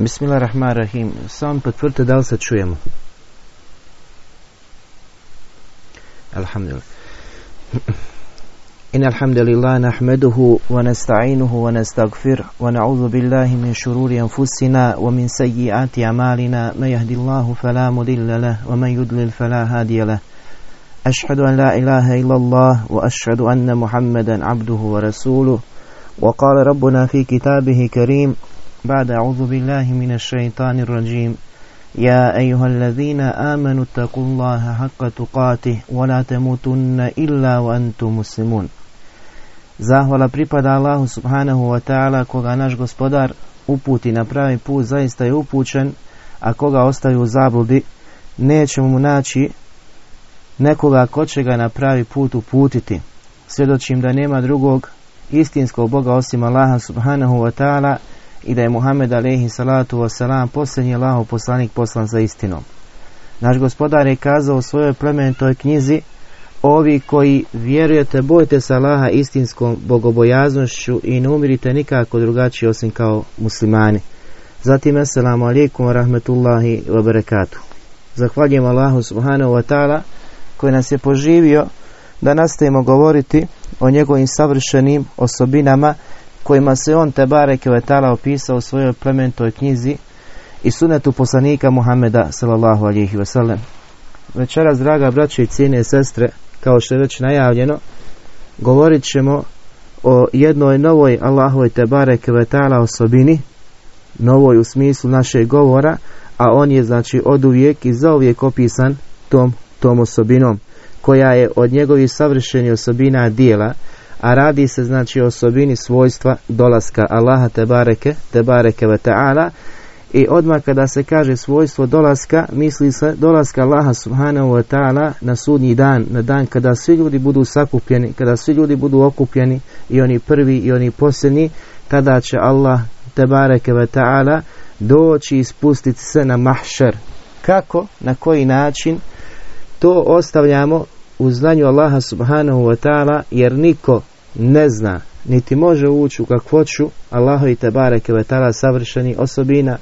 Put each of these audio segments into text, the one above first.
Bismillahirrahmanirrahim. Sam potvrdite da li se čujemo. Alhamdulillah. إن الحمد لله نحمده ونستعينه ونستغفره ونعوذ بالله من شرور أنفسنا ومن سيئات أعمالنا ما يهدي الله فلا مضل له ومن يضلل فلا هادي له أشهد أن لا إله إلا الله وأشهد أن محمدا عبده ورسوله وقال ربنا في كتابه كريم بعد أعوذ بالله من الشيطان الرجيم يا أيها الذين آمنوا اتقوا الله حق تقاته ولا تموتن إلا وأنتم مسلمون Zahvala pripada Allahu subhanahu wa ta'ala koga naš gospodar uputi na pravi put zaista je upućen, a koga ostaju u zabludi nećemo mu naći nekoga ko će ga na pravi put uputiti. Svjedočim da nema drugog istinskog Boga osim Allaha subhanahu wa ta'ala i da je Muhammed alaihi salatu wasalam posljednji Allahov poslanik poslan za istinom. Naš gospodar je kazao u svojoj plemenitoj knjizi Ovi koji vjerujete, bojte se Allaha istinskom bogobojaznošću i ne umirite nikako drugačije osim kao muslimani. Zatim, assalamu alaikum wa rahmetullahi wa barakatuh. Zahvaljujem Allahu subhanahu wa ta'ala koji nas je poživio da nastavimo govoriti o njegovim savršenim osobinama kojima se on te bareke vetala opisao u svojoj plementoj knjizi i sunetu poslanika Muhameda sallallahu alihi wasallam. Večeras, draga braće i cijene sestre, kao što je već najavljeno, govorit ćemo o jednoj novoj Allahovoj te bareke vetala osobini, novoj u smislu našeg govora, a on je znači od uvijek i zauvijek opisan tom, tom osobinom, koja je od njegovih savršenih osobina dijela, a radi se znači o osobini svojstva dolaska Allaha te bareke, te bareke ve ta'ala. I odmah kada se kaže svojstvo dolaska, misli se dolaska Allaha subhanahu wa ta'ala na sudnji dan, na dan kada svi ljudi budu sakupljeni, kada svi ljudi budu okupljeni i oni prvi i oni posljednji, tada će Allah te bareke ve ta'ala doći i spustiti se na mahšer. Kako, na koji način, to ostavljamo u znanju Allaha subhanahu wa ta'ala jer niko ne zna niti može ući u kakvoću Allaho i bareke ve ta'ala savršeni osobina.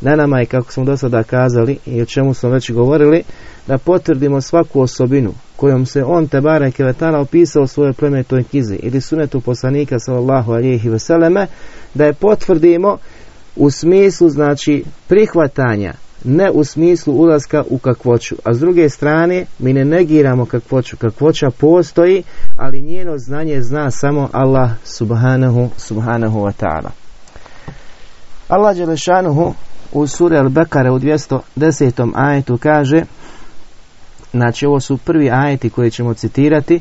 Na nama je kako smo do sada kazali i o čemu smo već govorili da potvrdimo svaku osobinu kojom se on te bareke ve ta'ala opisao u svojoj plemenitoj knjizi ili sunetu poslanika sallallahu alihi veseleme da je potvrdimo u smislu znači prihvatanja ne u smislu ulaska u kakvoću. A s druge strane, mi ne negiramo kakvoću. Kakvoća postoji, ali njeno znanje zna samo Allah subhanahu, subhanahu wa ta'ala. Allah Đelešanuhu u suri Al-Bekare u 210. ajetu kaže znači ovo su prvi ajeti koje ćemo citirati e,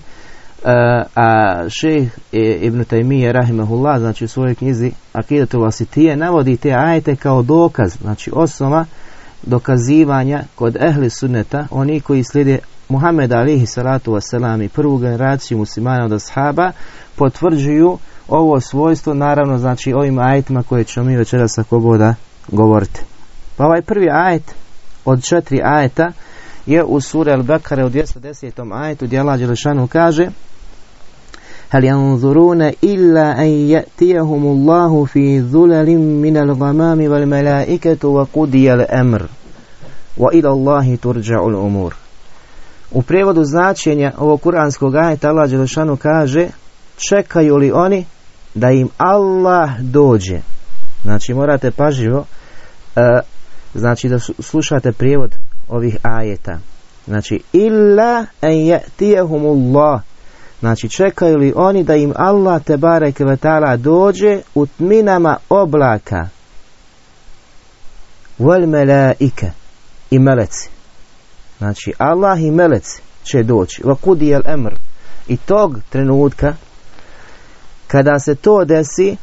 a šejh Ibn Taymiye rahimahullah znači u svojoj knjizi Akidatul Asitije navodi te ajete kao dokaz znači osnova dokazivanja kod ehli sunneta, oni koji slijede Muhammed alihi salatu wasalam i prvu generaciju muslimana od ashaba, potvrđuju ovo svojstvo, naravno znači ovim ajetima koje ćemo mi večeras ako boda govoriti. Pa ovaj prvi ajet od četiri ajeta je u suri Al-Bakare u 210. ajetu gdje Allah Đelešanu kaže هل ينظرون إلا أن يأتيهم الله في ذلل من الغمام والملائكة وقضي الأمر وإلى الله ترجع الأمور U prijevodu značenja ovog kuranskog ajeta Allah Đelešanu kaže čekaju li oni da im Allah dođe. Znači morate pažljivo e, znači da slušate prijevod ovih ajeta. Znači illa en ya'tiyahumullah Znači čekaju li oni da im Allah te barek vetala dođe u tminama oblaka wal melaike i meleci. Znači Allah i meleci će doći. Wa kudi al emr. I tog trenutka kada se to desi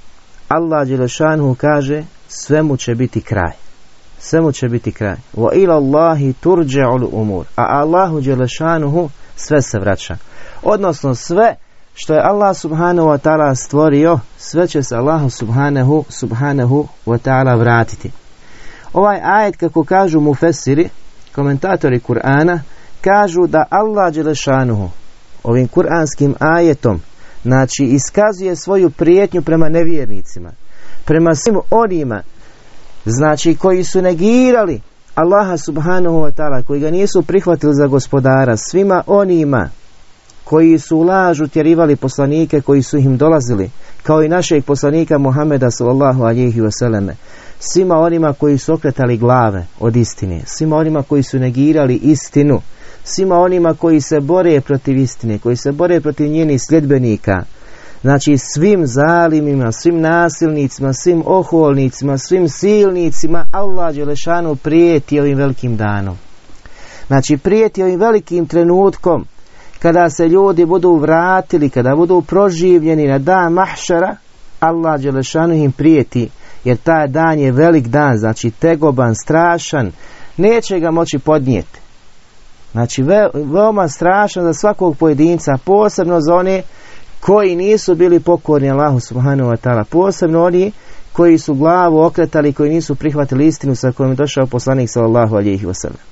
Allah Đelešanu kaže svemu će biti kraj. Svemu će biti kraj. Wa ila Allahi turđa'ul umur. A Allahu Đelešanuhu sve se vraća. Odnosno sve što je Allah subhanahu wa ta'ala stvorio, sve će se Allahu subhanahu, subhanahu wa ta'ala vratiti. Ovaj ajet, kako kažu mu fesiri, komentatori Kur'ana, kažu da Allah Đelešanuhu ovim kuranskim ajetom znači iskazuje svoju prijetnju prema nevjernicima, prema svim onima znači koji su negirali Allaha subhanahu wa ta'ala, koji ga nisu prihvatili za gospodara, svima onima koji su u lažu tjerivali poslanike koji su im dolazili, kao i našeg poslanika Muhameda sallallahu alihi vseleme, svima onima koji su okretali glave od istine, svima onima koji su negirali istinu, svima onima koji se bore protiv istine, koji se bore protiv njenih sljedbenika, znači svim zalimima, svim nasilnicima, svim oholnicima, svim silnicima, Allah Đelešanu prijeti ovim velikim danom. Znači prijeti ovim velikim trenutkom kada se ljudi budu vratili, kada budu proživljeni na dan mahšara, Allah Đelešanu im prijeti, jer taj dan je velik dan, znači tegoban, strašan, neće ga moći podnijeti. Znači veoma strašan za svakog pojedinca, posebno za one koji nisu bili pokorni Allahu subhanahu wa ta'ala, posebno oni koji su glavu okretali, koji nisu prihvatili istinu sa kojom je došao poslanik sallallahu alihi wasallam.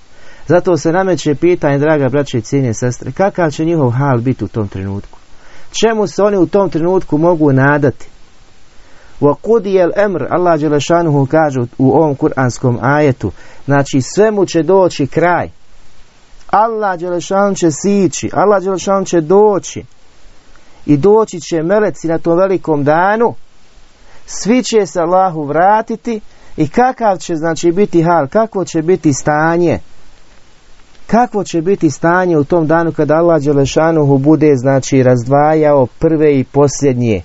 Zato se nameće pitanje, draga braće i cijenje sestre, kakav će njihov hal biti u tom trenutku? Čemu se oni u tom trenutku mogu nadati? Qudiyal amr Allah dželešanuhu kaže u ovom kuranskom ajetu, znači svemu će doći kraj. Allah dželešan će sići, Allah dželešan će doći i doći će meleci na tom velikom danu, svi će se Allahu vratiti i kakav će znači biti hal, kakvo će biti stanje, kakvo će biti stanje u tom danu kada Allah Đelešanuhu bude znači razdvajao prve i posljednje,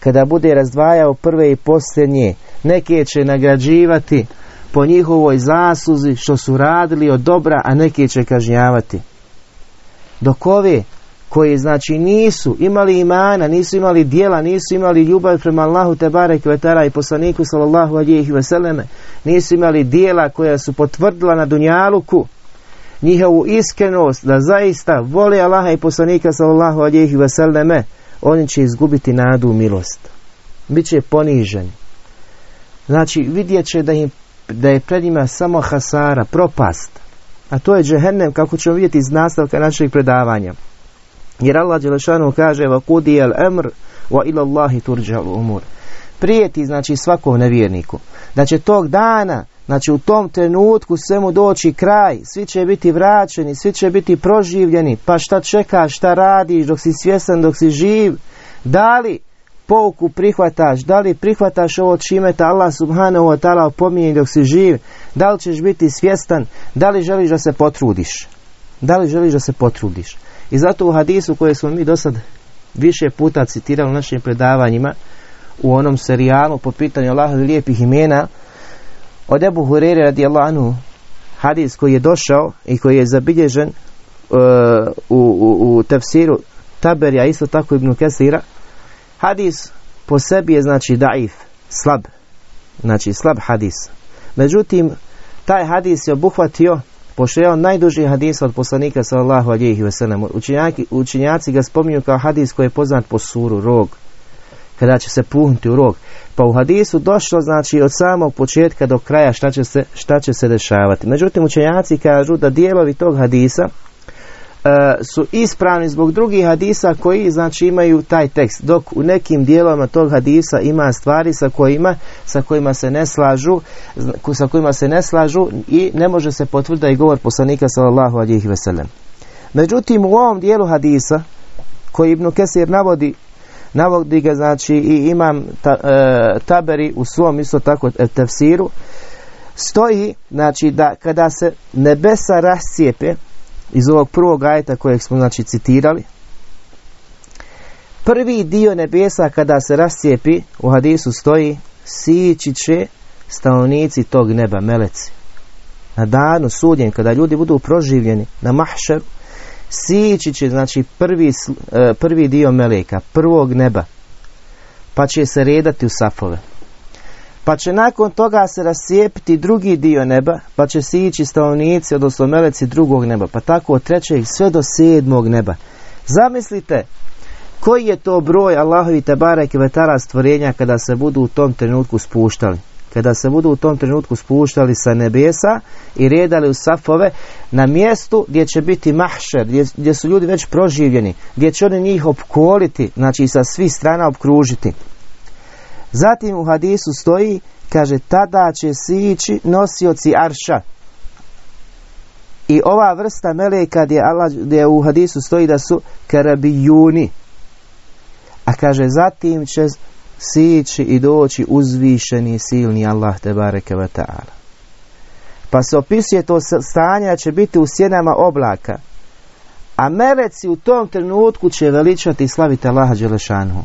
kada bude razdvajao prve i posljednje, neke će nagrađivati po njihovoj zasluzi što su radili od dobra, a neke će kažnjavati. Dok ove koji znači nisu imali imana, nisu imali dijela, nisu imali ljubav prema Allahu te barek i poslaniku sallallahu alihi veseleme, nisu imali dijela koja su potvrdila na dunjaluku njihovu iskrenost da zaista vole Allaha i poslanika sallallahu alihi veseleme, oni će izgubiti nadu u milost. Biće poniženi. Znači vidjet će da, im, da je pred njima samo hasara, propast. A to je džehennem kako ćemo vidjeti iz nastavka našeg predavanja. Jer Allah Đelešanu kaže emr wa ila Allahi turđal umur. Prijeti znači svakom nevjerniku da će tog dana Znači u tom trenutku svemu doći kraj, svi će biti vraćeni, svi će biti proživljeni, pa šta čekaš, šta radiš dok si svjestan, dok si živ, da li pouku prihvataš, da li prihvataš ovo čime te Allah subhanahu wa ta'ala opominje dok si živ, da li ćeš biti svjestan, da li želiš da se potrudiš, da li želiš da se potrudiš. I zato u hadisu koje smo mi do sad više puta citirali u našim predavanjima, u onom serijalu po pitanju Allahovi lijepih imena, od Ebu Hurere radijallahu anhu, hadis koji je došao i koji je zabilježen uh, u, u, u tefsiru Taberja, isto tako Ibn Kesira, hadis po sebi je znači daif, slab, znači slab hadis. Međutim, taj hadis je obuhvatio Pošto je on najduži hadis od poslanika sallallahu alihi wasallam, učenjaci, učenjaci ga spominju kao hadis koji je poznat po suru, rog, kada će se puhnuti u rog. Pa u hadisu došlo znači od samog početka do kraja šta će se, šta će se dešavati. Međutim, učenjaci kažu da dijelovi tog hadisa e, su ispravni zbog drugih hadisa koji znači imaju taj tekst dok u nekim dijelovima tog hadisa ima stvari sa kojima sa kojima se ne slažu sa kojima se ne slažu i ne može se potvrditi govor poslanika sallallahu alejhi ve sellem. Međutim u ovom dijelu hadisa koji Ibn Kesir navodi navodi ga znači i imam ta, e, taberi u svom isto tako e, tefsiru. Stoji znači da kada se nebesa rascijepe iz ovog prvog ajeta kojeg smo znači citirali prvi dio nebesa kada se rascijepi u hadisu stoji sići će stanovnici tog neba meleci. Na danu sudjen kada ljudi budu proživljeni na mahšeru sići će znači prvi, e, prvi dio meleka, prvog neba, pa će se redati u safove. Pa će nakon toga se rascijepiti drugi dio neba, pa će sići stanovnici, odnosno meleci drugog neba, pa tako od trećeg sve do sedmog neba. Zamislite koji je to broj Allahovi i vetara stvorenja kada se budu u tom trenutku spuštali kada se budu u tom trenutku spuštali sa nebesa i redali u safove na mjestu gdje će biti mahšer, gdje, gdje su ljudi već proživljeni, gdje će oni njih opkoliti, znači sa svih strana opkružiti. Zatim u hadisu stoji kaže tada će sići nosioci arša i ova vrsta meleka gdje, Allah, gdje u hadisu stoji da su karabijuni a kaže zatim će sići i doći uzvišeni silni Allah te bareke ve ta'ala pa se opisuje to stanje da će biti u sjenama oblaka a meleci u tom trenutku će veličati i slaviti Allaha Đelešanu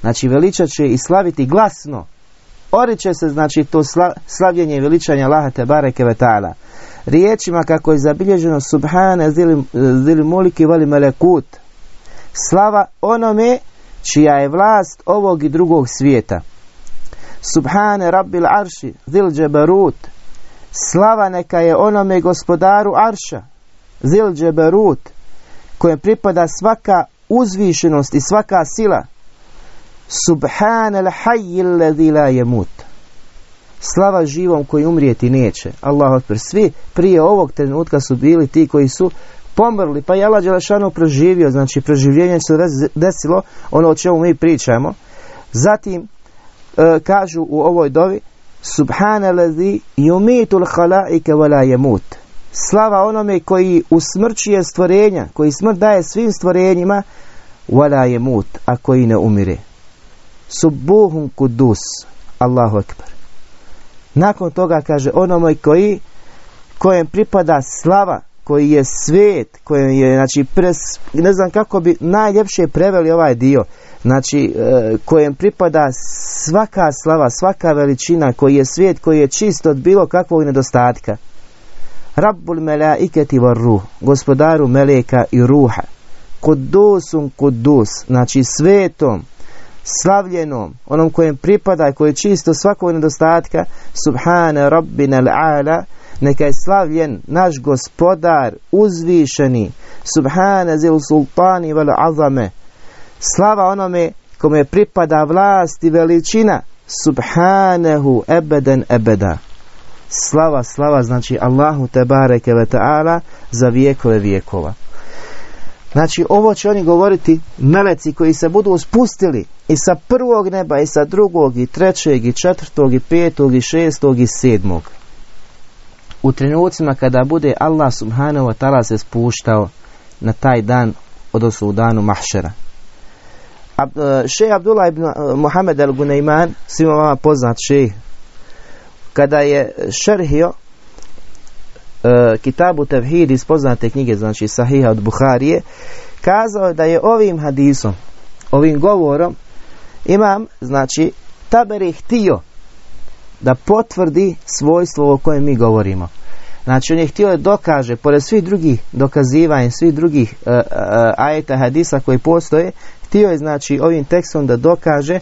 znači veličat će i slaviti glasno Oriče se znači to slavljenje i veličanje Allaha te bareke ve ta'ala. Riječima kako je zabilježeno subhane zili muliki vali melekut. Slava onome čija je vlast ovog i drugog svijeta. Subhane rabbil arši zil džebarut. Slava neka je onome gospodaru arša zil džebarut kojem pripada svaka uzvišenost i svaka sila Subhanal hayy alladhi la yamut. Slava živom koji umrijeti neće. Allah otpr. Svi prije ovog trenutka su bili ti koji su pomrli. Pa je Allah Đelešanu proživio. Znači proživljenje se desilo ono o čemu mi pričamo. Zatim e, kažu u ovoj dovi Subhanalladhi yumitul khalaike wa la yamut. Slava onome koji usmrćuje stvorenja, koji smrt daje svim stvorenjima, wala yamut, a koji ne umire. Subuhum kudus. Allahu akbar. Nakon toga kaže onome koji kojem pripada slava, koji je svet, kojem je, znači, pres, ne znam kako bi najljepše preveli ovaj dio, znači, e, kojem pripada svaka slava, svaka veličina, koji je svijet, koji je čist od bilo kakvog nedostatka. Rabbul melaiketi var ruh, gospodaru meleka i ruha. Kudusun kudus, znači svetom, slavljenom, onom kojem pripada koji je čisto svakog nedostatka, subhane rabbina ala, neka je slavljen naš gospodar uzvišeni, subhane zil sultani vel azame, slava onome kome pripada vlast i veličina, subhanehu ebeden ebeda. Slava, slava znači Allahu te bareke ve ta'ala za vijekove vijekova. Znači ovo će oni govoriti meleci koji se budu spustili i sa prvog neba i sa drugog i trećeg i četvrtog i petog i šestog i sedmog. U trenucima kada bude Allah subhanahu wa ta'ala se spuštao na taj dan, odnosno u danu mahšera. Ab, e, šej Abdullah ibn e, Muhammed al-Gunayman, svima vama poznat šej, kada je šerhio uh, Kitabu Tevhid iz poznate knjige, znači Sahiha od Buharije, kazao da je ovim hadisom, ovim govorom, imam, znači, Taber je htio da potvrdi svojstvo o kojem mi govorimo. Znači, on je htio da dokaže, pored svih drugih dokazivanja, svih drugih uh, uh, ajeta hadisa koji postoje, htio je, znači, ovim tekstom da dokaže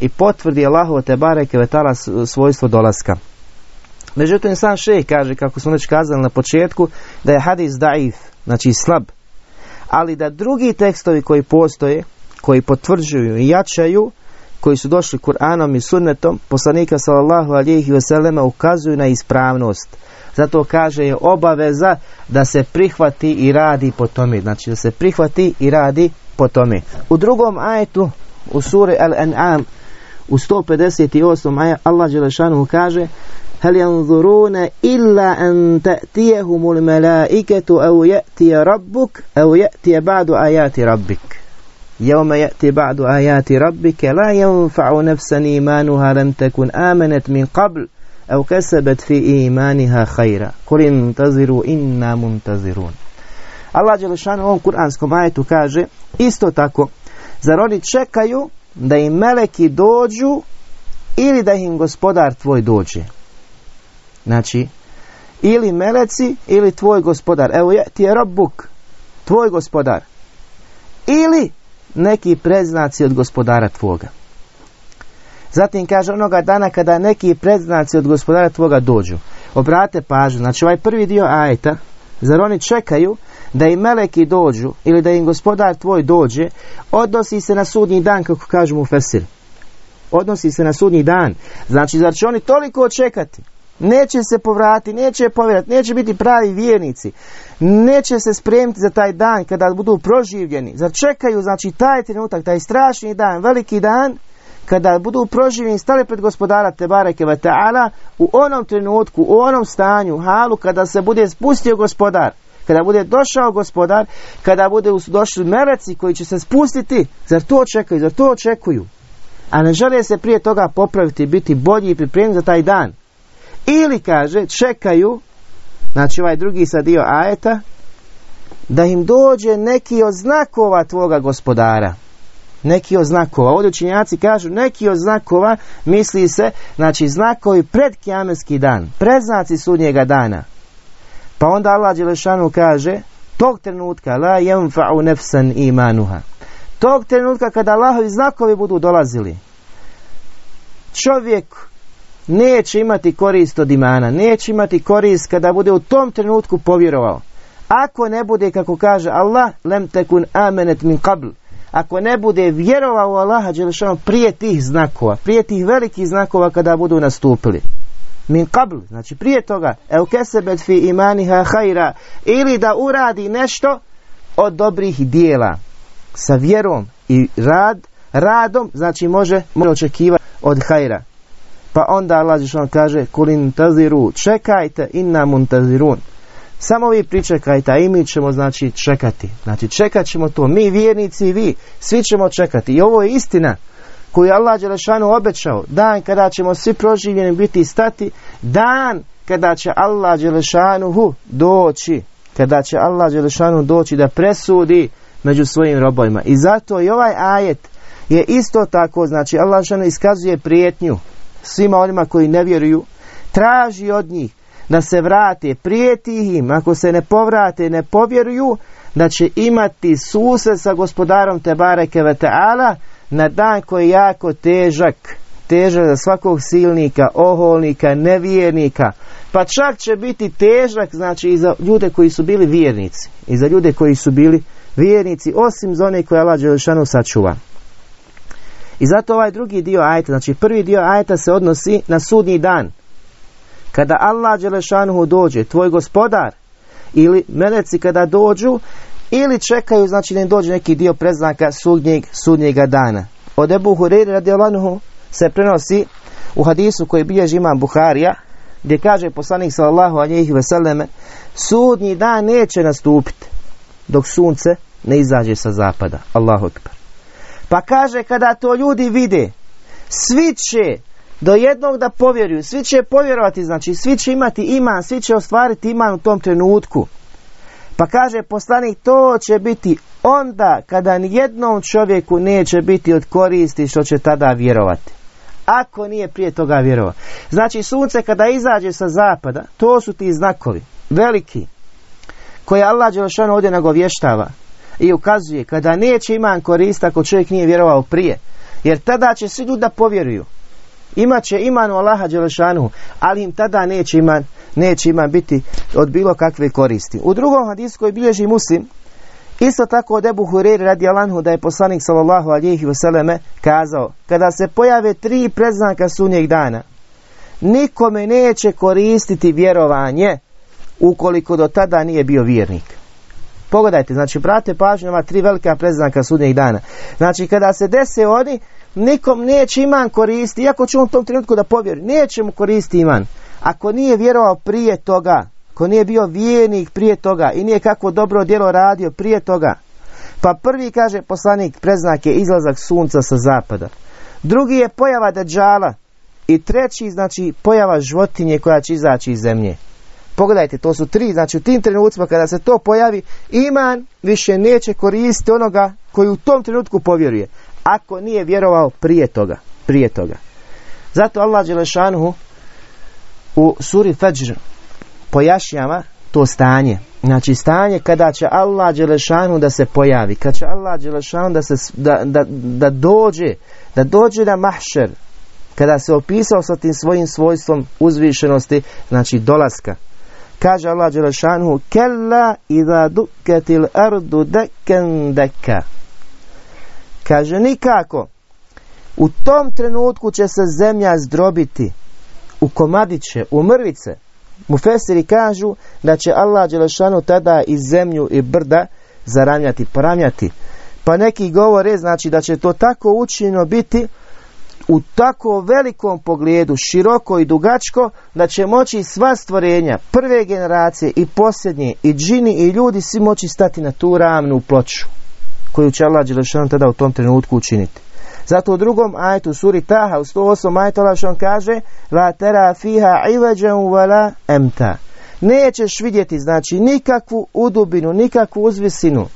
i potvrdi Allahovo te bareke vetala svojstvo dolaska. Međutim, sam šejh kaže, kako smo već kazali na početku, da je hadis daif, znači slab. Ali da drugi tekstovi koji postoje, koji potvrđuju i jačaju, koji su došli Kur'anom i sunnetom, poslanika sallallahu alihi vselema ukazuju na ispravnost. Zato kaže je obaveza da se prihvati i radi po tome. Znači da se prihvati i radi po tome. U drugom ajetu, u suri Al-An'am, u 158 aja, Allah Đelešanu kaže هل ينظرون إلا أن تأتيهم الملائكة أو يأتي ربك أو يأتي بعد آيات ربك يوم يأتي بعد آيات ربك لا ينفع نفسا إيمانها لم تكن آمنت من قبل أو كسبت في إيمانها خيرا قل انتظروا إنا منتظرون Allah Đelešanu u ovom kuranskom ajetu kaže isto tako, zar oni čekaju da im meleki dođu ili da im gospodar tvoj dođe? Znači, ili meleci ili tvoj gospodar. Evo je, ti je robbuk, tvoj gospodar. Ili neki preznaci od gospodara tvoga. Zatim kaže onoga dana kada neki preznaci od gospodara tvoga dođu. Obrate pažnju. Znači ovaj prvi dio ajeta, zar oni čekaju da im meleki dođu ili da im gospodar tvoj dođe, odnosi se na sudnji dan kako kažemo u Fesir. Odnosi se na sudnji dan. Znači zar će oni toliko čekati Neće se povrati, neće povjerati, neće biti pravi vjernici. Neće se spremiti za taj dan kada budu proživljeni. Začekaju, znači, taj trenutak, taj strašni dan, veliki dan, kada budu proživljeni stali pred gospodara Tebareke ve Ta'ala u onom trenutku, u onom stanju, halu kada se bude spustio gospodar, kada bude došao gospodar, kada bude došli meleci koji će se spustiti, zar to očekuju, zar to očekuju? A ne žele se prije toga popraviti, biti bolji i pripremiti za taj dan. Ili kaže, čekaju, znači ovaj drugi sad dio ajeta, da im dođe neki od znakova tvoga gospodara. Neki od znakova. Ovdje učinjaci kažu neki od znakova misli se, znači znakovi pred kjamerski dan, predznaci sudnjega dana. Pa onda Allah Đelešanu kaže, tog trenutka la yanfa'u nefsan imanuha. Tog trenutka kada Allahovi znakovi budu dolazili, čovjek neće imati korist od imana, neće imati korist kada bude u tom trenutku povjerovao. Ako ne bude, kako kaže Allah, lem tekun amenet min qabl, ako ne bude vjerovao u Allaha Đelešanu prije tih znakova, prije tih velikih znakova kada budu nastupili. Min qabl, znači prije toga, el kesebet fi imaniha hajra, ili da uradi nešto od dobrih dijela, sa vjerom i rad, radom, znači može, može očekivati od hajra. Pa onda Allah kaže, kulin taziru, čekajte, inna muntazirun. Samo vi pričekajte, a i mi ćemo znači čekati. Znači čekat ćemo to, mi vjernici i vi, svi ćemo čekati. I ovo je istina koju je Allah Đelešanu obećao. Dan kada ćemo svi proživljeni biti i stati, dan kada će Allah Đelešanuhu doći, kada će Allah Đelešanu doći da presudi među svojim robojima. I zato i ovaj ajet je isto tako, znači Allah Đelešanu iskazuje prijetnju svima onima koji ne vjeruju, traži od njih da se vrate, prijeti im, ako se ne povrate, ne povjeruju, da će imati susret sa gospodarom Tebareke ve Teala na dan koji je jako težak, težak za svakog silnika, oholnika, nevjernika, pa čak će biti težak, znači i za ljude koji su bili vjernici, i za ljude koji su bili vjernici, osim za one koje Allah Đelešanu sačuva. I zato ovaj drugi dio ajeta, znači prvi dio ajeta se odnosi na sudnji dan, kada Allah Đelešanuhu dođe, tvoj gospodar, ili meleci kada dođu, ili čekaju, znači da im dođe neki dio preznaka sudnjeg, sudnjega dana. Od Ebu Hureyri radijalanu se prenosi u hadisu koji bilježi imam Buharija, gdje kaže poslanik sallallahu alejhi ve selleme sudnji dan neće nastupiti dok sunce ne izađe sa zapada. Allahu ekber. Pa kaže kada to ljudi vide, svi će do jednog da povjeruju, svi će povjerovati, znači svi će imati iman, svi će ostvariti iman u tom trenutku. Pa kaže poslanik, to će biti onda kada nijednom čovjeku neće biti od koristi što će tada vjerovati. Ako nije prije toga vjerovao. Znači sunce kada izađe sa zapada, to su ti znakovi, veliki, koje Allah Đelšanu ovdje nagovještava i ukazuje kada neće iman korista ako čovjek nije vjerovao prije. Jer tada će svi ljudi da povjeruju imat će iman u Allaha Đelešanu, ali im tada neće iman, neće iman biti od bilo kakve koristi. U drugom hadisu koji bilježi muslim, isto tako od Ebu Hureyri radi Alanhu da je poslanik sallallahu alihi vseleme kazao, kada se pojave tri preznaka sunnjeg dana, nikome neće koristiti vjerovanje ukoliko do tada nije bio vjernik. Pogledajte, znači prate pažnju na tri velika preznaka sudnjeg dana. Znači kada se dese oni, nikom neće iman koristi, iako će on u tom trenutku da povjeri, neće mu koristi iman. Ako nije vjerovao prije toga, ako nije bio vjernik prije toga i nije kakvo dobro djelo radio prije toga, pa prvi kaže poslanik preznak je izlazak sunca sa zapada. Drugi je pojava deđala i treći znači pojava životinje koja će izaći iz zemlje. Pogledajte, to su tri, znači u tim trenucima kada se to pojavi, iman više neće koristiti onoga koji u tom trenutku povjeruje ako nije vjerovao prije toga. Prije toga. Zato Allah Đelešanuhu u suri Fajr pojašnjava to stanje. Znači stanje kada će Allah Đelešanu da se pojavi, kada će Allah Đelešanu da, se, da, da, da dođe, da dođe na mahšer, kada se opisao sa tim svojim svojstvom uzvišenosti, znači dolaska. Kaže Allah Đelešanu, kella idha duketil ardu deken deka. Kaže nikako. U tom trenutku će se zemlja zdrobiti u komadiće, u mrvice. Mufesiri kažu da će Allah Đelešanu tada i zemlju i brda zaramljati, poramljati. Pa neki govore znači da će to tako učinjeno biti u tako velikom pogledu, široko i dugačko, da će moći sva stvorenja, prve generacije i posljednje, i džini i ljudi, svi moći stati na tu ravnu ploču, koju će Allah Đelešan tada u tom trenutku učiniti. Zato u drugom ajetu suri Taha u 108 ajetu Allah kaže La tera fiha ivađan emta. Nećeš vidjeti znači nikakvu udubinu, nikakvu uzvisinu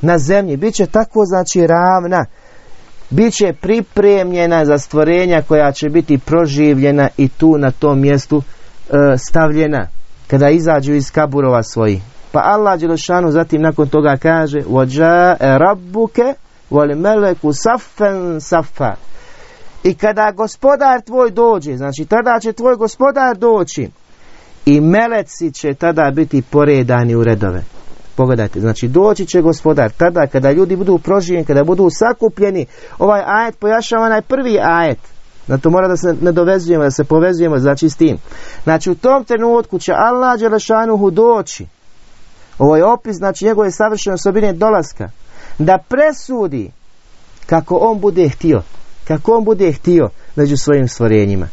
na zemlji. Biće tako znači ravna. Biće pripremljena za stvorenja koja će biti proživljena i tu na tom mjestu e, stavljena kada izađu iz kaburova svojih. Pa Allah Đelešanu zatim nakon toga kaže Vođa rabbuke Voli meleku saffen saffa. I kada gospodar tvoj dođe, znači tada će tvoj gospodar doći i meleci će tada biti poredani u redove. Pogledajte, znači doći će gospodar tada kada ljudi budu proživljeni, kada budu sakupljeni. Ovaj ajet pojašava onaj prvi ajet. Na to mora da se nadovezujemo, da se povezujemo znači s tim. Znači u tom trenutku će Allah Đelešanuhu doći. Ovo je opis, znači njegove savršene osobine dolaska da presudi kako on bude htio, kako on bude htio među svojim stvorenjima.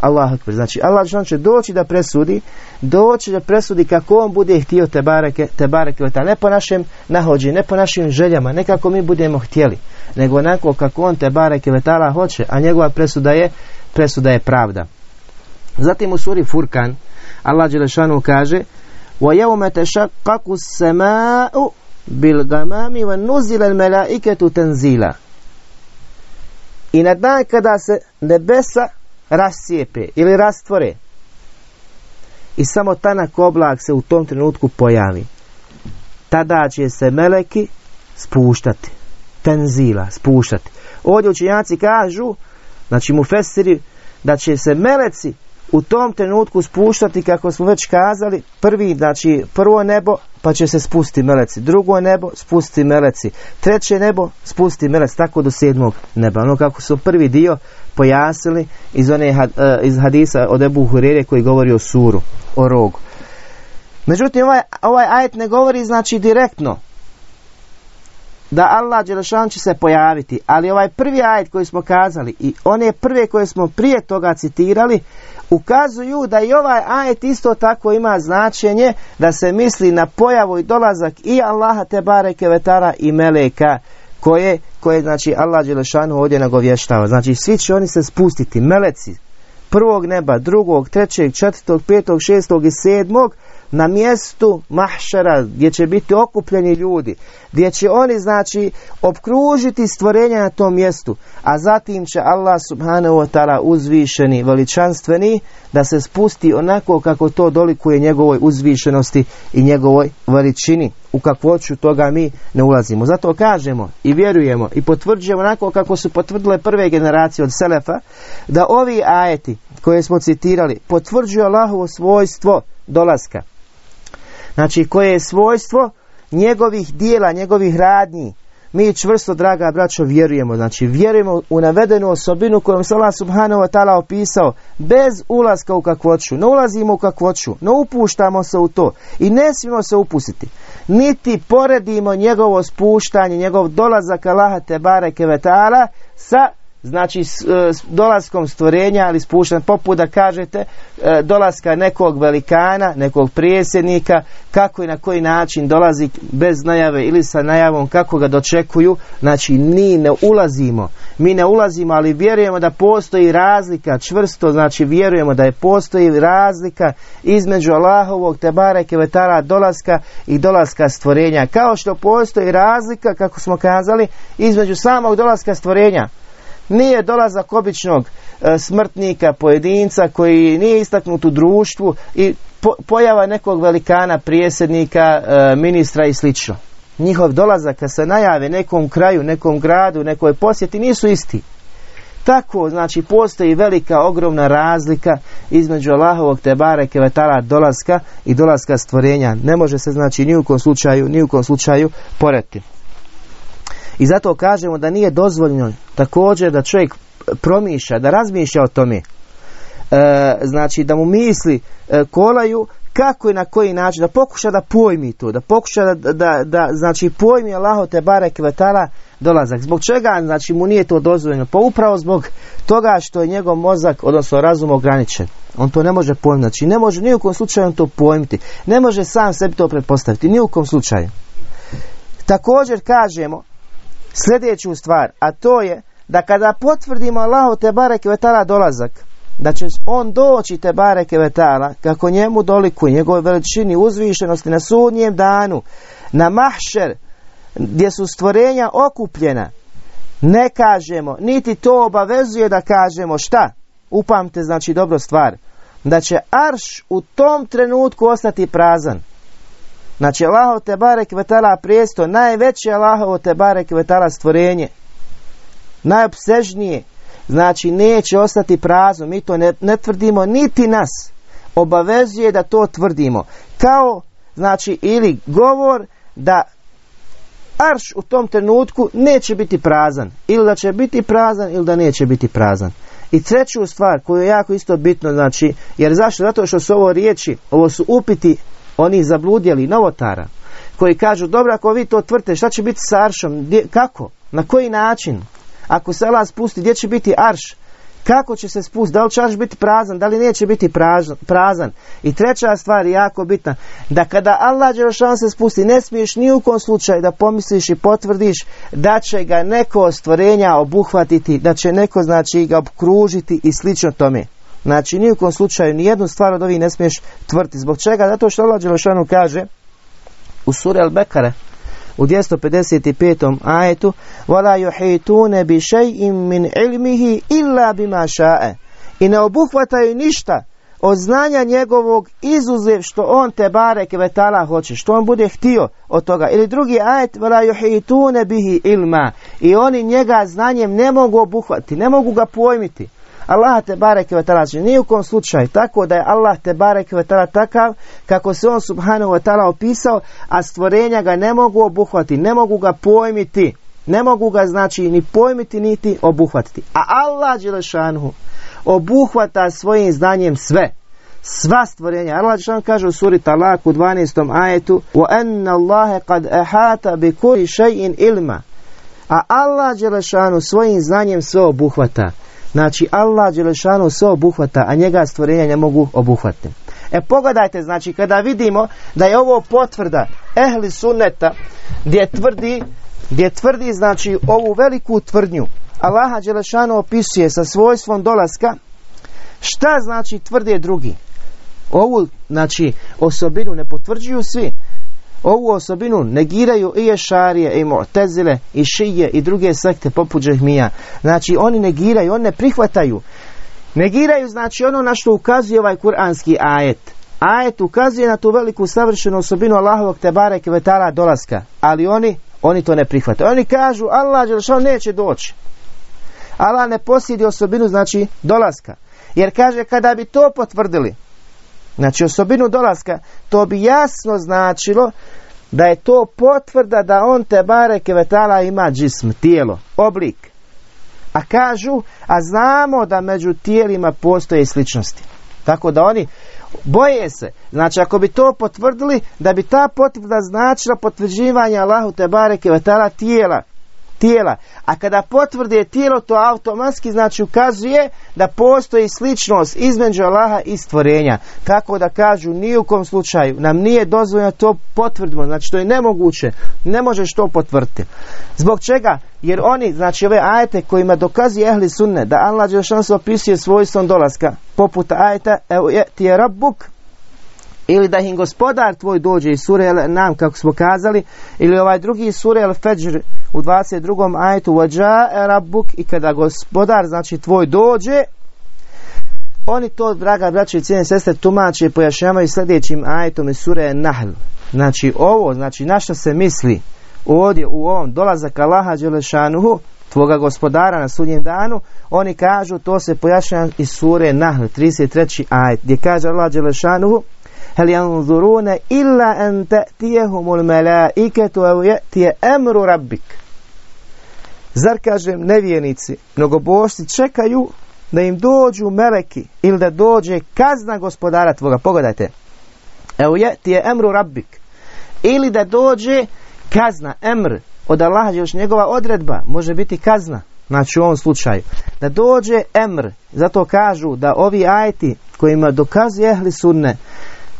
Allah znači Allah će doći da presudi, doći da presudi kako on bude htio te bareke, te bareke, ne po našem nahođi, ne po našim željama, ne kako mi budemo htjeli, nego onako kako on te bareke vetala hoće, a njegova presuda je, presuda je pravda. Zatim u suri Furkan, Allah Đelešanu kaže وَيَوْمَ تَشَقَّقُ السَّمَاءُ bil gamami wa nuzila al malaikatu tanzila. I na dan kada se nebesa rascijepe ili rastvore i samo tanak oblak se u tom trenutku pojavi, tada će se meleki spuštati. Tenzila, spuštati. Ovdje učenjaci kažu, znači mu fesiri, da će se meleci u tom trenutku spuštati, kako smo već kazali, prvi, znači prvo nebo, pa će se spustiti meleci, drugo nebo, spustiti meleci, treće nebo, spustiti meleci, tako do sedmog neba. Ono kako su prvi dio pojasnili iz, one, e, iz hadisa od Ebu Hurere koji govori o suru, o rogu. Međutim, ovaj, ovaj ajet ne govori znači direktno da Allah Đelešan će se pojaviti, ali ovaj prvi ajet koji smo kazali i one prve koje smo prije toga citirali, ukazuju da i ovaj ajet isto tako ima značenje da se misli na pojavu i dolazak i Allaha te bareke vetara i meleka koje, koje znači Allah Đelešanu ovdje nagovještava. Znači svi će oni se spustiti, meleci prvog neba, drugog, trećeg, četvrtog, petog, šestog i sedmog na mjestu mahšara gdje će biti okupljeni ljudi, gdje će oni znači opkružiti stvorenja na tom mjestu, a zatim će Allah subhanahu wa ta'ala uzvišeni, veličanstveni, da se spusti onako kako to dolikuje njegovoj uzvišenosti i njegovoj veličini. U kakvoću toga mi ne ulazimo. Zato kažemo i vjerujemo i potvrđujemo onako kako su potvrdile prve generacije od Selefa, da ovi ajeti koje smo citirali potvrđuju Allahovo svojstvo dolaska. Znači koje je svojstvo njegovih dijela, njegovih radnji. Mi čvrsto, draga braćo, vjerujemo. Znači vjerujemo u navedenu osobinu kojom se Allah subhanahu wa ta'ala opisao bez ulaska u kakvoću. Ne ulazimo u kakvoću, ne upuštamo se u to i ne smijemo se upustiti. Niti poredimo njegovo spuštanje, njegov dolazak Allaha te bareke sa znači e, s dolaskom stvorenja ali spušten poput da kažete e, dolaska nekog velikana, nekog prijesednika, kako i na koji način dolazi bez najave ili sa najavom kako ga dočekuju, znači mi ne ulazimo, mi ne ulazimo ali vjerujemo da postoji razlika čvrsto, znači vjerujemo da je postoji razlika između Allahovog tebare kevetara dolaska i dolaska stvorenja, kao što postoji razlika kako smo kazali između samog dolaska stvorenja nije dolazak običnog e, smrtnika, pojedinca koji nije istaknut u društvu i pojava nekog velikana, prijesednika, e, ministra i slično. Njihov dolazak kad se najave nekom kraju, nekom gradu, nekoj posjeti nisu isti. Tako, znači, postoji velika, ogromna razlika između Allahovog tebare kevetala dolaska i dolaska stvorenja. Ne može se, znači, ni u kom slučaju, ni u kom slučaju poreti. I zato kažemo da nije dozvoljeno također da čovjek promišlja, da razmišlja o tome. E, znači da mu misli e, kolaju kako i na koji način, da pokuša da pojmi to, da pokuša da, da, da znači pojmi Allaho te barek vetala dolazak. Zbog čega znači mu nije to dozvoljeno? Pa upravo zbog toga što je njegov mozak, odnosno razum ograničen. On to ne može pojmiti. Znači ne može ni u kom slučaju to pojmiti. Ne može sam sebi to pretpostaviti. Ni u kom slučaju. Također kažemo sljedeću stvar, a to je da kada potvrdimo Allahu te bareke vetala dolazak, da će on doći te bareke vetala kako njemu doliku njegove veličini uzvišenosti na sudnjem danu, na mahšer, gdje su stvorenja okupljena, ne kažemo, niti to obavezuje da kažemo šta? Upamte, znači dobro stvar, da će arš u tom trenutku ostati prazan. Znači Allahov te barek vetala najveće Allahovo te barek vetala stvorenje, najopsežnije, znači neće ostati prazno, mi to ne, ne tvrdimo niti nas, obavezuje da to tvrdimo, kao znači ili govor da arš u tom trenutku neće biti prazan. Ili da će biti prazan ili da neće biti prazan. I treću stvar koju je jako isto bitno, znači, jer zašto? Zato što su ovo riječi, ovo su upiti oni zabludjeli novotara, koji kažu, dobro ako vi to tvrte, šta će biti sa aršom? kako? Na koji način? Ako se Allah spusti, gdje će biti arš? Kako će se spustiti? Da li će biti prazan? Da li neće biti prazan? I treća stvar je jako bitna. Da kada Allah Đelešan se spusti, ne smiješ ni u kom slučaju da pomisliš i potvrdiš da će ga neko stvorenja obuhvatiti, da će neko znači ga obkružiti i slično tome. Znači ni u kom slučaju ni jednu stvar od ovih ne smiješ tvrditi. Zbog čega? Zato što Allah Đelešanu kaže u suri Al-Bekare u 255. ajetu وَلَا يُحِيتُونَ بِشَيْءٍ مِنْ عِلْمِهِ إِلَّا بِمَا شَاءَ I ne obuhvataju ništa od znanja njegovog izuzev što on te bareke vetala hoće, što on bude htio od toga. Ili drugi ajet, وَلَا يُحِيتُونَ بِهِ ilma I oni njega znanjem ne mogu obuhvatiti, ne mogu ga pojmiti. Allah te bareke ve taala ni u kom slučaju tako da je Allah te bareke ve taala takav kako se on subhanahu wa taala opisao a stvorenja ga ne mogu obuhvatiti ne mogu ga pojmiti ne mogu ga znači ni pojmiti niti obuhvatiti a Allah dželešanu obuhvata svojim znanjem sve sva stvorenja. Allah Đelešan kaže u suri Talak u 12. ajetu وَأَنَّ اللَّهَ قَدْ أَحَاتَ بِكُلِ شَيْءٍ ilma. A Allah Đelešanu svojim znanjem sve obuhvata. Znači Allah Đelešanu sve obuhvata, a njega stvorenja ne mogu obuhvatiti. E pogledajte, znači kada vidimo da je ovo potvrda ehli sunneta gdje tvrdi, gdje tvrdi znači ovu veliku tvrdnju Allaha Đelešanu opisuje sa svojstvom dolaska šta znači tvrde drugi ovu znači osobinu ne potvrđuju svi Ovu osobinu negiraju i Ešarije, i Mu'tezile, i Šije, i druge sekte poput Džehmija. Znači, oni negiraju, oni ne prihvataju. Negiraju, znači, ono na što ukazuje ovaj kuranski ajet. Ajet ukazuje na tu veliku savršenu osobinu Allahovog Tebare Kvetala dolaska. Ali oni, oni to ne prihvataju. Oni kažu, Allah on neće doći. Allah ne posjedi osobinu, znači, dolaska. Jer kaže, kada bi to potvrdili, Znači osobinu dolaska, to bi jasno značilo da je to potvrda da on te bareke vetala ima džism, tijelo, oblik. A kažu, a znamo da među tijelima postoje sličnosti. Tako da oni boje se. Znači ako bi to potvrdili, da bi ta potvrda značila potvrđivanje Allahu te bareke vetala tijela tijela. A kada potvrde tijelo, to automatski znači ukazuje da postoji sličnost između Allaha i stvorenja. Tako da kažu, ni u kom slučaju nam nije dozvoljeno to potvrdimo. Znači to je nemoguće. Ne možeš to potvrditi. Zbog čega? Jer oni, znači ove ajete kojima dokazuje ehli sunne da Allah Đelšan se opisuje svojstvom dolaska, poput ajeta, evo je ti je rabbuk, ili da im gospodar tvoj dođe iz sure nam kako smo kazali ili ovaj drugi sure El u 22. ajetu vađa rabbuk i kada gospodar znači tvoj dođe oni to draga braće i cijene sestre tumače i pojašnjavaju sljedećim ajetom iz sure Nahl znači ovo znači na što se misli ovdje u ovom dolazak Allaha Đelešanuhu tvoga gospodara na sudnjem danu oni kažu to se pojašnjava iz sure Nahl 33. ajet gdje kaže Allah Đelešanuhu هل ينظرون إلا أن تأتيهم الملائكة أو يأتي أمر ربك Zar kažem nevjernici, mnogobošci čekaju da im dođu meleki ili da dođe kazna gospodara tvoga. Pogledajte. Evo je ti je emru rabbik. Ili da dođe kazna, emr, od Allaha još njegova odredba, može biti kazna, znači u ovom slučaju. Da dođe emr, zato kažu da ovi ajeti kojima dokazuje ehli sunne,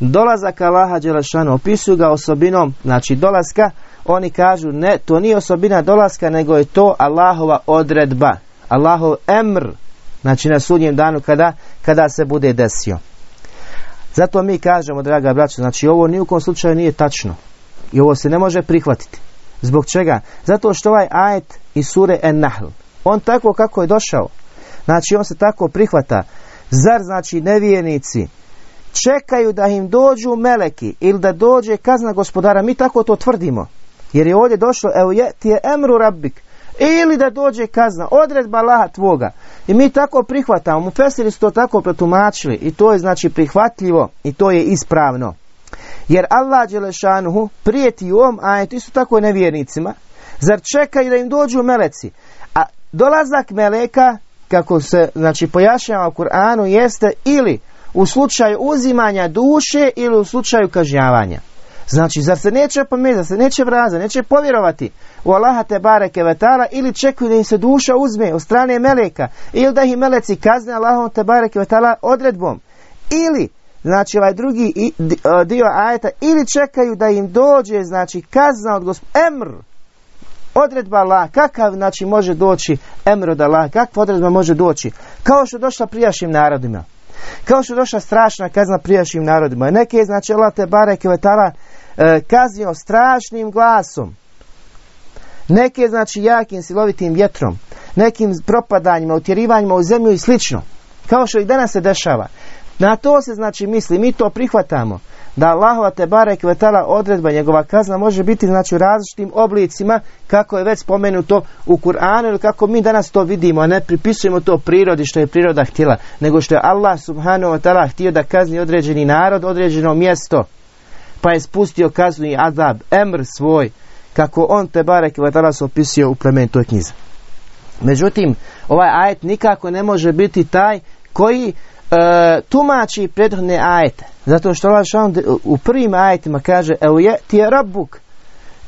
dolazak Allaha Đelešanu, opisuju ga osobinom, znači dolaska, oni kažu ne, to nije osobina dolaska, nego je to Allahova odredba, Allahov emr, znači na sudnjem danu kada, kada se bude desio. Zato mi kažemo, draga braća, znači ovo ni u kom slučaju nije tačno. I ovo se ne može prihvatiti. Zbog čega? Zato što ovaj ajet iz sure En-Nahl, on tako kako je došao, znači on se tako prihvata. Zar znači nevijenici čekaju da im dođu meleki ili da dođe kazna gospodara, mi tako to tvrdimo. Jer je ovdje došlo, evo je, ti je emru rabbik, ili da dođe kazna, odredba Allaha tvoga. I mi tako prihvatamo, mu su to tako protumačili i to je znači prihvatljivo i to je ispravno. Jer Allah Đelešanuhu prijeti u ovom ajetu isto tako nevjernicima, zar čekaju da im dođu meleci. A dolazak meleka, kako se znači pojašnjava u Kur'anu, jeste ili u slučaju uzimanja duše ili u slučaju kažnjavanja. Znači, zar se neće pomiriti, zar se neće vraza, neće povjerovati u Allaha te bareke vetala ili čekuju da im se duša uzme od strane meleka ili da ih meleci kazne Allahom te bareke vetala odredbom? Ili znači ovaj drugi dio ajeta ili čekaju da im dođe znači kazna od gospod emr odredba Allah kakav znači može doći emr od Allah kakva odredba može doći? Kao što došla prijašnjim narodima kao što je došla strašna kazna prijašnjim narodima. Neke znači Allah te vetala e, kaznio strašnim glasom. Neke znači jakim silovitim vjetrom nekim propadanjima, utjerivanjima u zemlju i slično. Kao što i danas se dešava. Na to se znači misli, mi to prihvatamo da Allahova te barek vetala odredba njegova kazna može biti znači u različitim oblicima kako je već spomenuto u Kur'anu ili kako mi danas to vidimo, a ne pripisujemo to prirodi što je priroda htjela, nego što je Allah subhanahu wa ta'ala htio da kazni određeni narod, određeno mjesto pa je spustio kaznu i adab, emr svoj, kako on te barek vatala se opisio u plemenitoj knjizi. Međutim, ovaj ajet nikako ne može biti taj koji e, tumači prethodne ajete. Zato što Allah u prvim ajetima kaže evo je ti je rabbuk.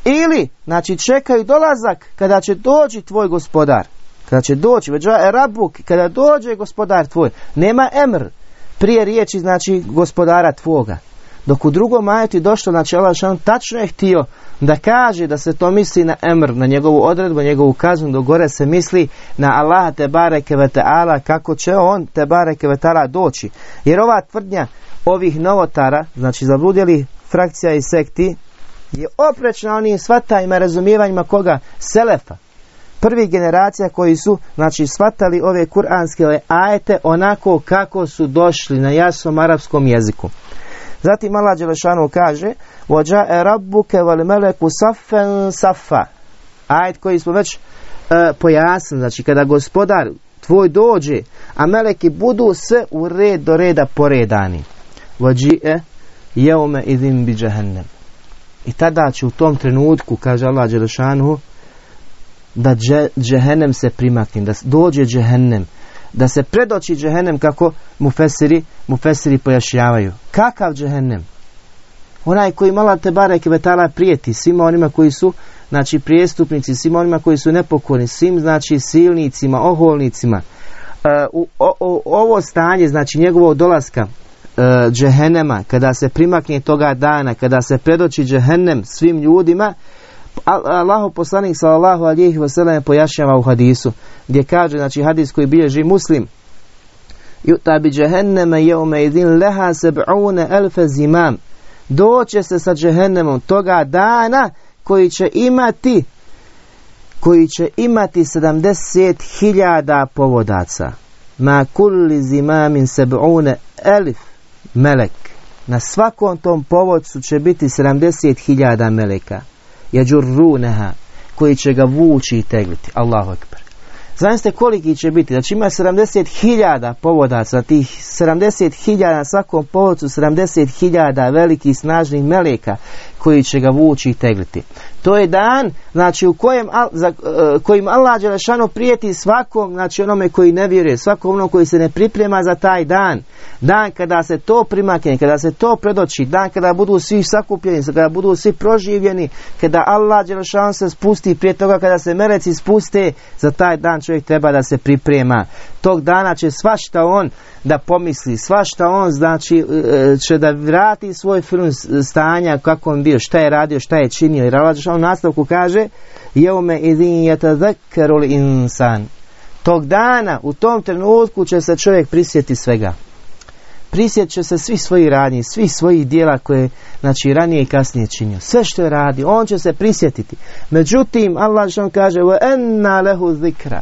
Ili, znači čekaju dolazak kada će doći tvoj gospodar. Kada će doći, već je rabbuk, kada dođe gospodar tvoj. Nema emr prije riječi znači gospodara tvoga. Dok u drugom ajetu došlo, znači Allah šan tačno je htio da kaže da se to misli na emr, na njegovu odredbu, njegovu kaznu, do gore se misli na Allaha te bareke ve ta'ala, kako će on te bareke ve doći. Jer ova tvrdnja ovih novotara, znači zabludjeli frakcija i sekti, je oprečna onim svatajima, razumijevanjima koga? Selefa. Prvi generacija koji su, znači, svatali ove kuranske ajete onako kako su došli na jasnom arapskom jeziku. Zatim Allah Đelešanu kaže وَجَاءَ رَبُّكَ وَالْمَلَكُ صَفًا صَفًا Ajet koji smo već e, pojasnili, znači kada gospodar tvoj dođe, a meleki budu sve u red do reda poredani. وَجِئَ يَوْمَ إِذِمْ بِجَهَنَّمْ I tada će u tom trenutku, kaže Allah Đelešanu, da džehennem se primakne, da dođe džehennem, da se predoči džehennem kako mu fesiri, mu fesiri pojašnjavaju. Kakav džehennem? Onaj koji mala te barek vetala prijeti svima onima koji su znači prijestupnici, svima onima koji su nepokorni, svim znači silnicima, oholnicima. E, u, ovo stanje, znači njegovog dolaska e, džehennema, kada se primakne toga dana, kada se predoči džehennem svim ljudima, Allahu poslanik sallallahu alejhi ve sellem pojašnjava u hadisu gdje kaže znači hadis koji bilježi Muslim Juta bi jahannama yawma idin laha 70000 zimam. Doće se sa džehennemom toga dana koji će imati koji će imati 70.000 povodaca. Ma kulli zimamin seb'une elif melek. Na svakom tom povodcu će biti 70.000 meleka jađurruneha, koji će ga vući i tegliti. Allahu akbar. Zamislite koliki će biti, znači ima 70.000 povodaca, tih 70.000 na svakom povodcu 70.000 velikih snažnih meleka koji će ga vući i tegliti. To je dan, znači u kojem, za, uh, kojim Allah Đelešanu prijeti svakom, znači onome koji ne vjeruje, svakom onom koji se ne priprema za taj dan. Dan kada se to primakne, kada se to predoči, dan kada budu svi sakupljeni, kada budu svi proživljeni, kada Allah Đelešanu se spusti prije toga kada se meleci spuste, za taj dan čovjek treba da se priprema. Tog dana će svašta on da pomisli, svašta on znači e, će da vrati svoj film stanja kako on bio, šta je radio, šta je činio. Jer Allah u nastavku kaže Jeume idin yatadhakkaru insan. Tog dana, u tom trenutku će se čovjek prisjeti svega. Prisjet će se svi svoji radnji, svih svojih dijela koje znači ranije i kasnije činio. Sve što je radio, on će se prisjetiti. Međutim, Allah što kaže wa lehu zikra.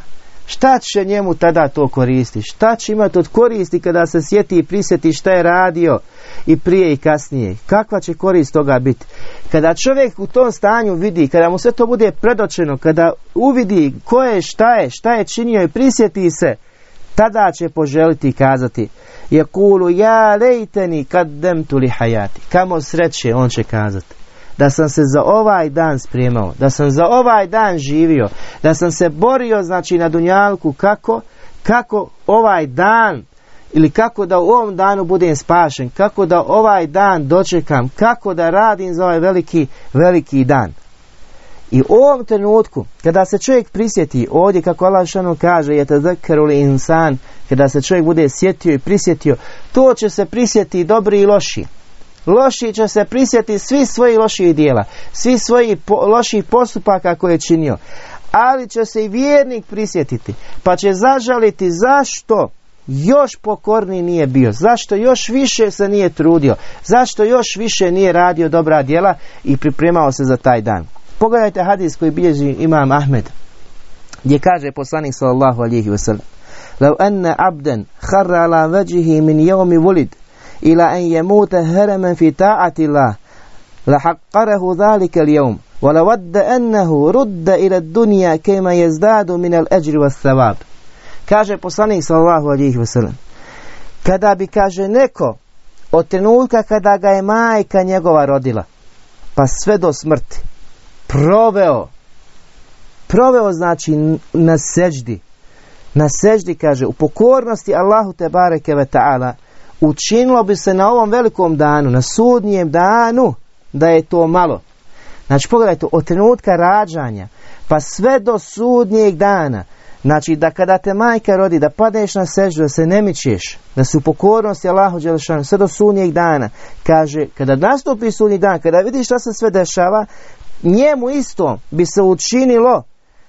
Šta će njemu tada to koristiti? Šta će imati od koristi kada se sjeti i prisjeti šta je radio i prije i kasnije? Kakva će korist toga biti? Kada čovjek u tom stanju vidi, kada mu sve to bude predočeno, kada uvidi ko je, šta je, šta je činio i prisjeti se, tada će poželiti kazati je kulu ja lejteni kad li hajati. Kamo sreće, on će kazati da sam se za ovaj dan spremao, da sam za ovaj dan živio, da sam se borio znači na dunjalku kako, kako ovaj dan ili kako da u ovom danu budem spašen, kako da ovaj dan dočekam, kako da radim za ovaj veliki, veliki dan. I u ovom trenutku, kada se čovjek prisjeti, ovdje kako Allah šanu kaže, je li insan, kada se čovjek bude sjetio i prisjetio, to će se prisjeti dobri i loši. Loši će se prisjeti svi svojih loših dijela, svi svojih po, loših postupaka koje je činio. Ali će se i vjernik prisjetiti, pa će zažaliti zašto još pokorni nije bio, zašto još više se nije trudio, zašto još više nije radio dobra djela i pripremao se za taj dan. Pogledajte hadis koji bilježi imam Ahmed, gdje kaže poslanik sallallahu alihi wasallam, لو أن عبدا خر على وجهه من يوم ولد ila an yamuta haraman fi ta'ati Allah la haqqarahu dhalika al-yawm wa law adda annahu rudda ila ad-dunya kama yazdadu min al-ajri was-thawab kaže poslanik sallallahu alejhi ve sellem kada bi kaže neko od trenutka kada ga je majka njegova rodila pa sve do smrti proveo proveo znači na seđdi na seđdi kaže u pokornosti Allahu te bareke ve taala učinilo bi se na ovom velikom danu, na sudnjem danu, da je to malo. Znači pogledajte, od trenutka rađanja pa sve do sudnjeg dana, znači da kada te majka rodi, da padeš na seždu, da se ne mičeš, da se u pokornosti Allahu Đelešanu, sve do sudnjeg dana, kaže, kada nastupi sudnji dan, kada vidiš šta se sve dešava, njemu isto bi se učinilo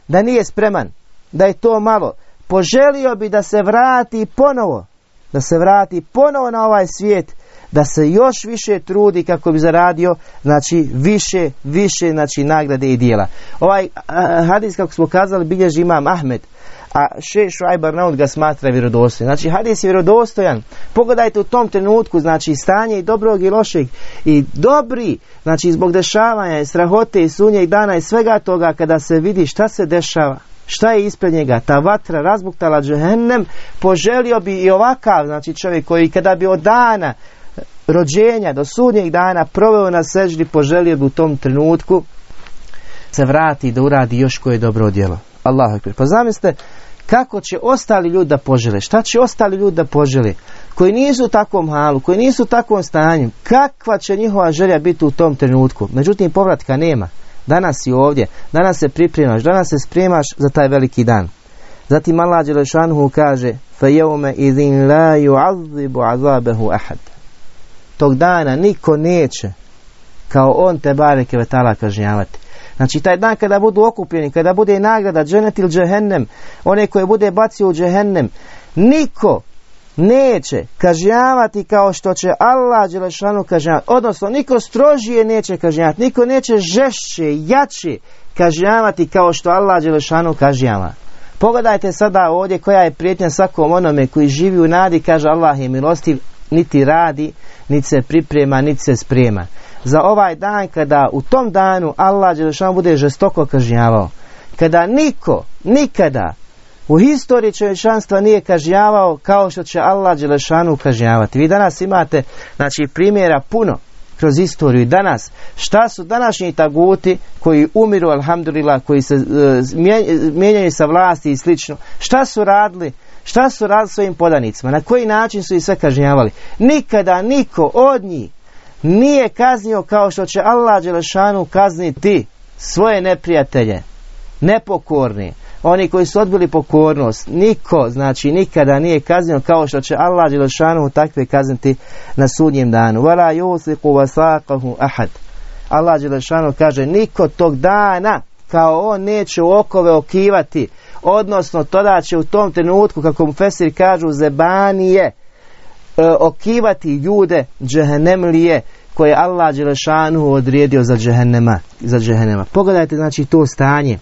da nije spreman, da je to malo. Poželio bi da se vrati ponovo, da se vrati ponovo na ovaj svijet, da se još više trudi kako bi zaradio, znači više, više, znači nagrade i dijela. Ovaj hadis kako smo kazali bilježi imam Ahmed, a še Šuajbar Naud ga smatra vjerodostojan. Znači hadis je vjerodostojan. Pogledajte u tom trenutku, znači stanje i dobrog i lošeg i dobri, znači zbog dešavanja i strahote i sunje i dana i svega toga kada se vidi šta se dešava, Šta je ispred njega? Ta vatra razbuktala džehennem, poželio bi i ovakav, znači čovjek koji kada bi od dana rođenja do sudnjeg dana proveo na seždi, poželio bi u tom trenutku se vrati da uradi još koje dobro djelo. Allahu Pa zamislite kako će ostali ljudi da požele, šta će ostali ljudi da požele, koji nisu u takvom halu, koji nisu u takvom stanju, kakva će njihova želja biti u tom trenutku. Međutim, povratka nema. Danas si ovdje, danas se pripremaš, danas se spremaš za taj veliki dan. Zatim Allah Đelešanhu kaže فَيَوْمَ إِذِنْ لَا يُعَذِّبُ عَذَابَهُ أَحَدٍ Tog dana niko neće kao on te bareke vetala kažnjavati. Znači taj dan kada budu okupljeni, kada bude nagrada dženet ili džehennem, one koje bude bacio u džehennem, niko neće kažnjavati kao što će Allah Đelešanu kažnjavati. Odnosno, niko strožije neće kažnjavati, niko neće žešće, jače kažnjavati kao što Allah Đelešanu kažnjava. Pogledajte sada ovdje koja je prijetnja svakom onome koji živi u nadi, kaže Allah je milostiv, niti radi, niti se priprema, niti se sprema. Za ovaj dan kada u tom danu Allah Đelešanu bude žestoko kažnjavao, kada niko, nikada u historiji čovječanstva nije kažnjavao kao što će Allah Đelešanu kažnjavati. Vi danas imate znači, primjera puno kroz istoriju i danas. Šta su današnji taguti koji umiru, alhamdulillah, koji se uh, mijenjaju sa vlasti i slično. Šta su radili? Šta su radili svojim podanicima? Na koji način su ih sve kažnjavali? Nikada niko od njih nije kaznio kao što će Allah Đelešanu kazniti svoje neprijatelje, nepokorni, oni koji su odbili pokornost, niko, znači nikada nije kaznio kao što će Allah Đelešanu takve kazniti na sudnjem danu. Vala yusiku wasaqahu ahad. Allah Đelešanu kaže, niko tog dana kao on neće u okove okivati, odnosno tada će u tom trenutku, kako mu Fesir kažu, zebanije, e, okivati ljude džehennemlije koje Allah Đelešanu odredio za džehennema, za džehennema. Pogledajte znači to stanje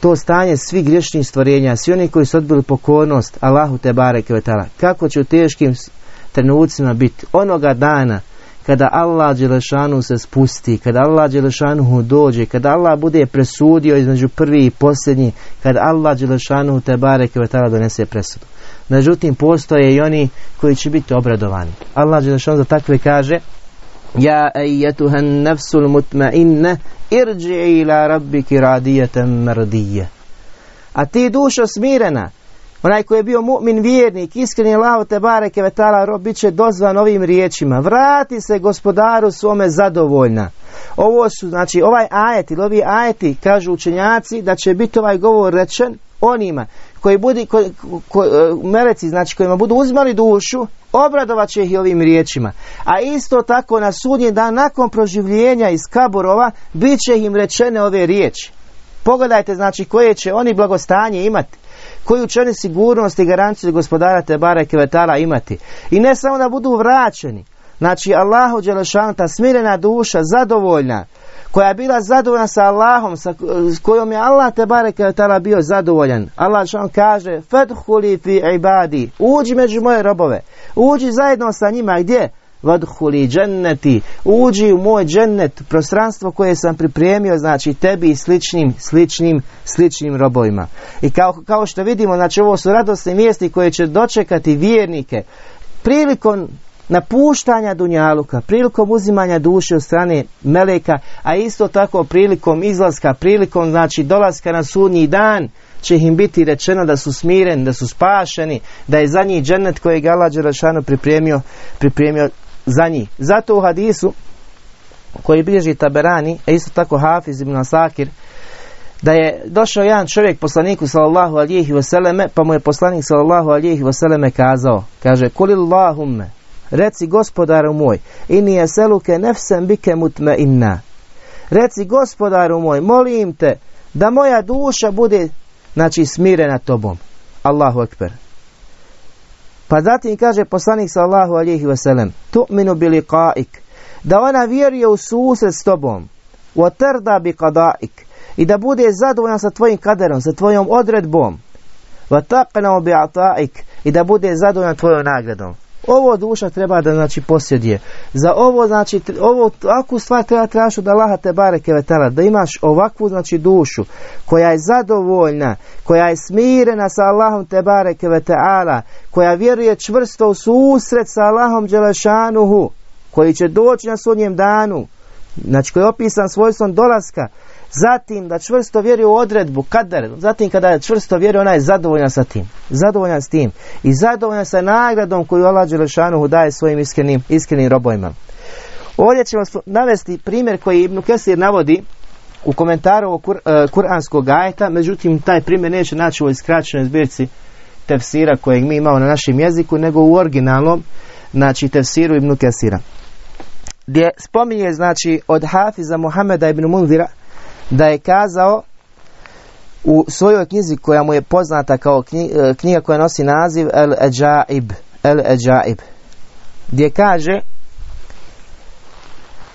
to stanje svih griješnih stvorenja, svi oni koji su odbili pokornost Allahu te bareke kako će u teškim trenucima biti onoga dana kada Allah Đelešanu se spusti, kada Allah Đelešanu dođe, kada Allah bude presudio između prvi i posljednji, kada Allah Đelešanu te bareke donese presudu. Međutim, postoje i oni koji će biti obradovani. Allah Đelešanu za takve kaže Ja ejetuhan nafsul mutma'inne irđi ila rabbiki radijetem mrdije. A ti dušo smirena, onaj koji je bio mu'min vjernik, iskreni Allah te bareke vetala rob, bit će dozvan ovim riječima. Vrati se gospodaru svome zadovoljna. Ovo su, znači, ovaj ajet ili ovi ajeti, kažu učenjaci, da će biti ovaj govor rečen onima koji budi, ko, ko, e, meleci, znači kojima budu uzmali dušu, obradovat će ih ovim riječima. A isto tako na sudnji dan nakon proživljenja iz kaborova bit će im rečene ove riječi. Pogledajte znači koje će oni blagostanje imati koju će oni sigurnost i garanciju gospodara Tebara Kevetala imati. I ne samo da budu vraćeni, znači Allahu Đelešanu, ta smirena duša, zadovoljna, koja je bila zadovoljna sa Allahom, sa kojom je Allah te bareke tala bio zadovoljan. Allah što kaže: "Fadkhuli fi ibadi." Uđi među moje robove. Uđi zajedno sa njima gdje? Vadhuli dženneti, uđi u moj džennet, prostranstvo koje sam pripremio, znači tebi i sličnim, sličnim, sličnim robovima. I kao, kao što vidimo, znači ovo su radosne mjesti koje će dočekati vjernike prilikom napuštanja Dunjaluka, prilikom uzimanja duše od strane Meleka, a isto tako prilikom izlaska, prilikom znači dolaska na sudnji dan, će im biti rečeno da su smireni, da su spašeni, da je za njih džennet kojeg je Allah Đerašanu pripremio, pripremio za njih. Zato u hadisu koji bilježi Taberani, a isto tako Hafiz ibn Asakir, da je došao jedan čovjek poslaniku sallallahu alihi vseleme, pa mu je poslanik sallallahu alihi vseleme kazao, kaže, kulillahumme, Reci gospodaru moj, inni seluke nefsem bike mutme inna. Reci gospodaru moj, molim te da moja duša bude znači smirena tobom. Allahu ekber. Pa zatim kaže poslanik sallahu alihi wasallam, tu'minu bili qaik, da ona vjeruje u susret s tobom, wa tarda bi qadaik, i da bude zadovoljna sa tvojim kaderom, sa tvojom odredbom, wa taqna bi ataik, i da bude zadovoljna tvojom nagradom. Ovo duša treba da znači posjeduje. Za ovo znači ovo ovakvu stvar treba tražiti da Allaha te bareke vetala da imaš ovakvu znači dušu koja je zadovoljna, koja je smirena sa Allahom te bareke vetala, koja vjeruje čvrsto u susret sa Allahom dželešanuhu, koji će doći na sudnjem danu, znači koji je opisan svojstvom dolaska, Zatim da čvrsto vjeruje u odredbu, kadar, zatim kada je čvrsto vjeruje, ona je zadovoljna sa tim. Zadovoljna s tim. I zadovoljna sa nagradom koju Allah Đelešanuhu daje svojim iskrenim, iskrenim robojima. Ovdje ćemo navesti primjer koji Ibn Kesir navodi u komentaru o kur, uh, kuranskog ajeta, međutim taj primjer neće naći u skraćenoj zbirci tefsira kojeg mi imamo na našem jeziku, nego u originalnom, znači tefsiru Ibn Kesira. Gdje spominje, znači, od Hafiza Muhameda ibn Munzira, da je kazao u svojoj knjizi koja mu je poznata kao e, knjiga koja nosi naziv El Eđaib, El Eđaib, gdje kaže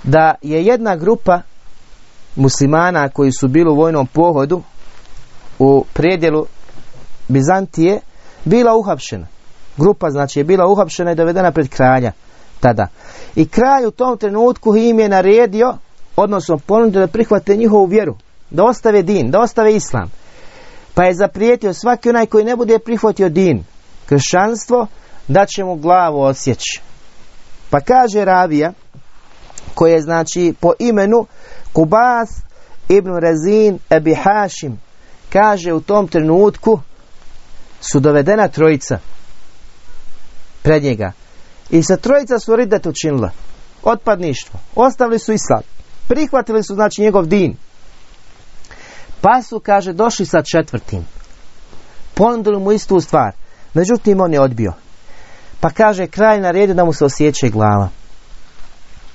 da je jedna grupa muslimana koji su bili u vojnom pohodu u predjelu Bizantije bila uhapšena. Grupa znači je bila uhapšena i dovedena pred kralja tada. I kralj u tom trenutku im je naredio odnosno ponudio da prihvate njihovu vjeru, da ostave din, da ostave islam. Pa je zaprijetio svaki onaj koji ne bude prihvatio din, kršćanstvo, da će mu glavu osjeći. Pa kaže Ravija, koje je znači po imenu Kubas ibn Razin Ebi Hašim kaže u tom trenutku su dovedena trojica pred njega i sa trojica su ridet učinila otpadništvo ostavili su islam prihvatili su znači njegov din. Pa su kaže došli sa četvrtim. Ponudili mu istu stvar. Međutim on je odbio. Pa kaže kralj naredio da mu se osjeće glava.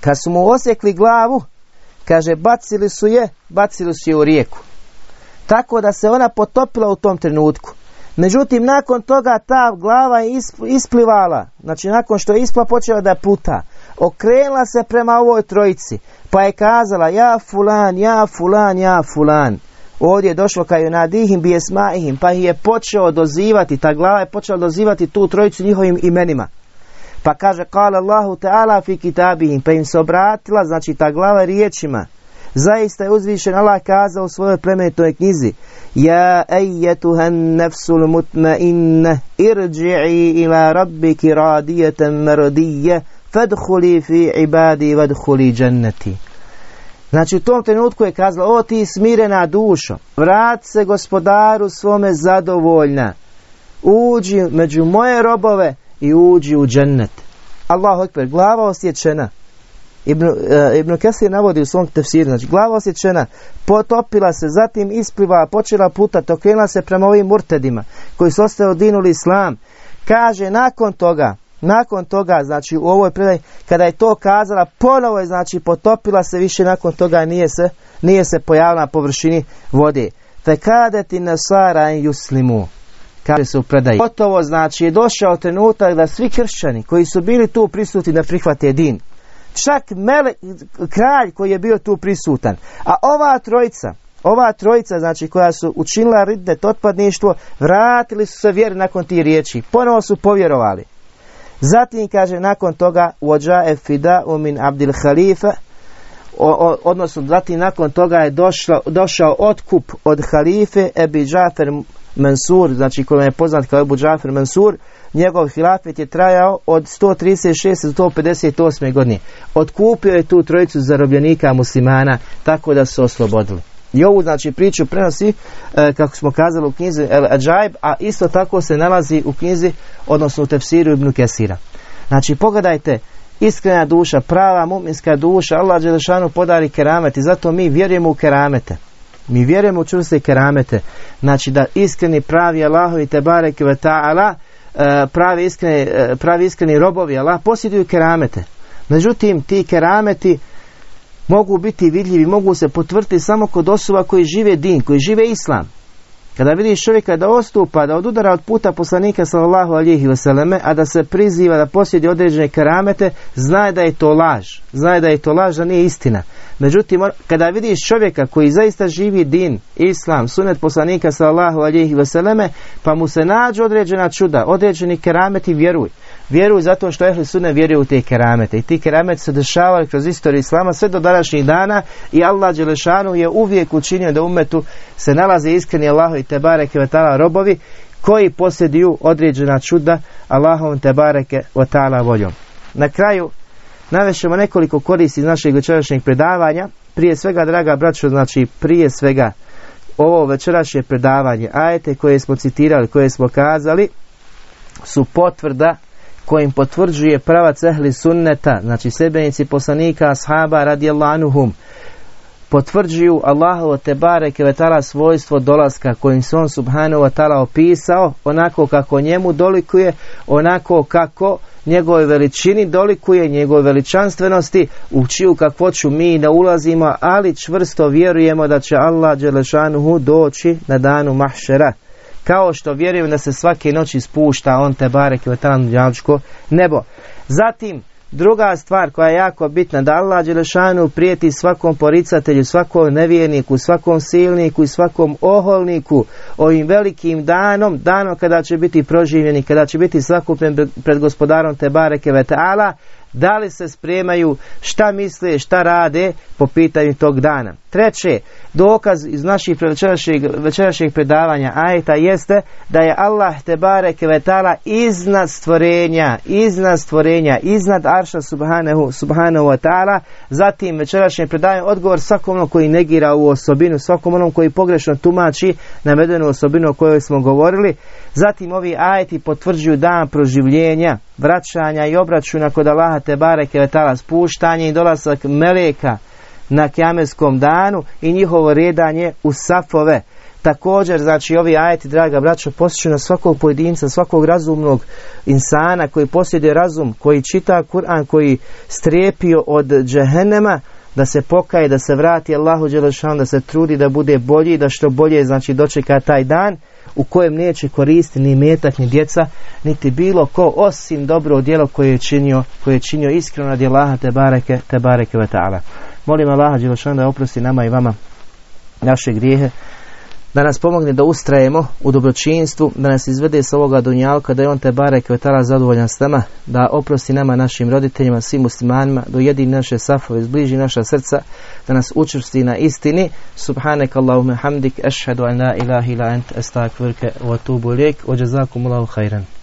Kad su mu osjekli glavu kaže bacili su je bacili su je u rijeku. Tako da se ona potopila u tom trenutku. Međutim, nakon toga ta glava je isplivala. Znači, nakon što je ispla, počela da puta. Okrenula se prema ovoj trojici. Pa je kazala, ja fulan, ja fulan, ja fulan. Ovdje je došlo kaj nadihim bijesmaihim. Pa je počeo dozivati, ta glava je počela dozivati tu trojicu njihovim imenima. Pa kaže, kala Allahu ta'ala fi kitabihim. Pa im se obratila, znači ta glava riječima. Zaista je uzvišen Allah kazao u svojoj plemenitoj knjizi Ja ejetuhan nefsul mutmainne irđi'i ila rabbiki radijetem merdije fadhuli fi ibadi vadhuli dženneti. Znači u tom trenutku je kazala, o ti smirena dušo, vrat se gospodaru svome zadovoljna, uđi među moje robove i uđi u džennet. Allahu ekber, glava osjećena, Ibn, uh, Ibn Kesir navodi u svom tefsiru, znači glava osjećena, potopila se, zatim ispliva, počela puta, okrenula se prema ovim murtedima koji su ostali odinuli islam. Kaže, nakon toga, nakon toga, znači u ovoj predaj, kada je to kazala, ponovo je, znači, potopila se više, nakon toga nije se, nije se pojavila na površini vode. Te kada ti nasara juslimu, kaže se u predaj. Gotovo, znači, je došao trenutak da svi kršćani koji su bili tu prisutni da prihvate din, čak mele, kralj koji je bio tu prisutan. A ova trojica, ova trojica znači koja su učinila riddet otpadništvo, vratili su se vjeri nakon tih riječi. Ponovo su povjerovali. Zatim kaže nakon toga Uođa fida min Abdil Halifa odnosno zatim nakon toga je došlo, došao otkup od halife Ebi Džafer Mansur, znači koji je poznat kao Ebu Džafer Mansur, njegov hilafet je trajao od 136. do 158. godine. Otkupio je tu trojicu zarobljenika muslimana tako da su oslobodili. I ovu znači priču prenosi, e, kako smo kazali u knjizi El Ajaib, a isto tako se nalazi u knjizi, odnosno u tefsiru Ibn Kesira. Znači pogledajte, iskrena duša, prava muminska duša, Allah Đelešanu podari kerameti, zato mi vjerujemo u keramete. Mi vjerujemo u čvrste keramete. Znači da iskreni pravi Allahovi te bareke ve ta'ala E, pravi iskreni, e, pravi iskreni robovi Allah posjeduju keramete. Međutim, ti kerameti mogu biti vidljivi, mogu se potvrditi samo kod osoba koji žive din, koji žive islam. Kada vidiš čovjeka da ostupa, da odudara od puta poslanika sallallahu alihi vseleme, a da se priziva da posjedi određene keramete, zna da je to laž. Zna da je to laž, da nije istina. Međutim, kada vidiš čovjeka koji zaista živi din, islam, sunet poslanika sallahu alihi vseleme, pa mu se nađu određena čuda, određeni kerameti, vjeruj. Vjeruj zato što ehli sunne vjeruju u te keramete. I ti kerameti se dešavali kroz istoriju islama sve do današnjih dana i Allah Đelešanu je uvijek učinio da umetu se nalaze iskreni Allahu i Tebareke Vatala robovi koji posjeduju određena čuda Allahom Tebareke Vatala voljom. Na kraju Navešemo nekoliko koristi iz našeg večerašnjeg predavanja. Prije svega, draga braćo, znači prije svega ovo večerašnje predavanje, ajete koje smo citirali, koje smo kazali, su potvrda kojim potvrđuje prava cehli sunneta, znači sebenici poslanika, ashaba radijallahu potvrđuju Allahovo te bareke svojstvo dolaska kojim se on subhanahu wa ta'ala opisao onako kako njemu dolikuje onako kako njegove veličini dolikuje njegove veličanstvenosti u čiju kakvoću mi ne ulazimo ali čvrsto vjerujemo da će Allah Đelešanuhu doći na danu mahšera kao što vjerujem da se svake noći spušta on te barek i nebo zatim Druga stvar koja je jako bitna, da Allah Đelešanu prijeti svakom poricatelju, svakom nevjerniku, svakom silniku i svakom oholniku ovim velikim danom, danom kada će biti proživljeni, kada će biti svakupljen pred gospodarom Tebareke Veteala, da li se spremaju, šta misle, šta rade po pitanju tog dana. Treće, dokaz iz naših večerašnjeg predavanja ajeta jeste da je Allah te bareke vetala iznad stvorenja, iznad stvorenja, iznad arša subhanahu, subhanahu wa ta'ala. Zatim večerašnje predavanje odgovor svakom onom koji negira u osobinu, svakom onom koji pogrešno tumači navedenu osobinu o kojoj smo govorili. Zatim ovi ajeti potvrđuju dan proživljenja, vraćanja i obračuna kod Allaha te bareke vetala, spuštanje i dolazak meleka na kjameskom danu i njihovo redanje u safove. Također, znači, ovi ajeti, draga braćo, posjeću na svakog pojedinca, svakog razumnog insana koji posjeduje razum, koji čita Kur'an, koji strepio od džehennema, da se pokaje, da se vrati Allahu Đelešan, da se trudi da bude bolji, da što bolje, znači, dočeka taj dan u kojem neće koristiti ni metak, ni djeca, niti bilo ko, osim dobro djelo koje je činio, koje je činio iskreno radi Allaha te bareke, te bareke. Molim Allaha Đelešan da oprosti nama i vama naše grijehe, da nas pomogne da ustrajemo u dobročinstvu, da nas izvede s ovoga dunjalka, da je on te barek vetala zadovoljan s nama, da oprosti nama našim roditeljima, svim muslimanima, da ujedi naše safove, zbliži naša srca, da nas učvrsti na istini. Subhanak Allahume hamdik, ešhedu an la ilaha ila ent, estakvirke, wa tubu lijek, wa jazakumullahu khairan.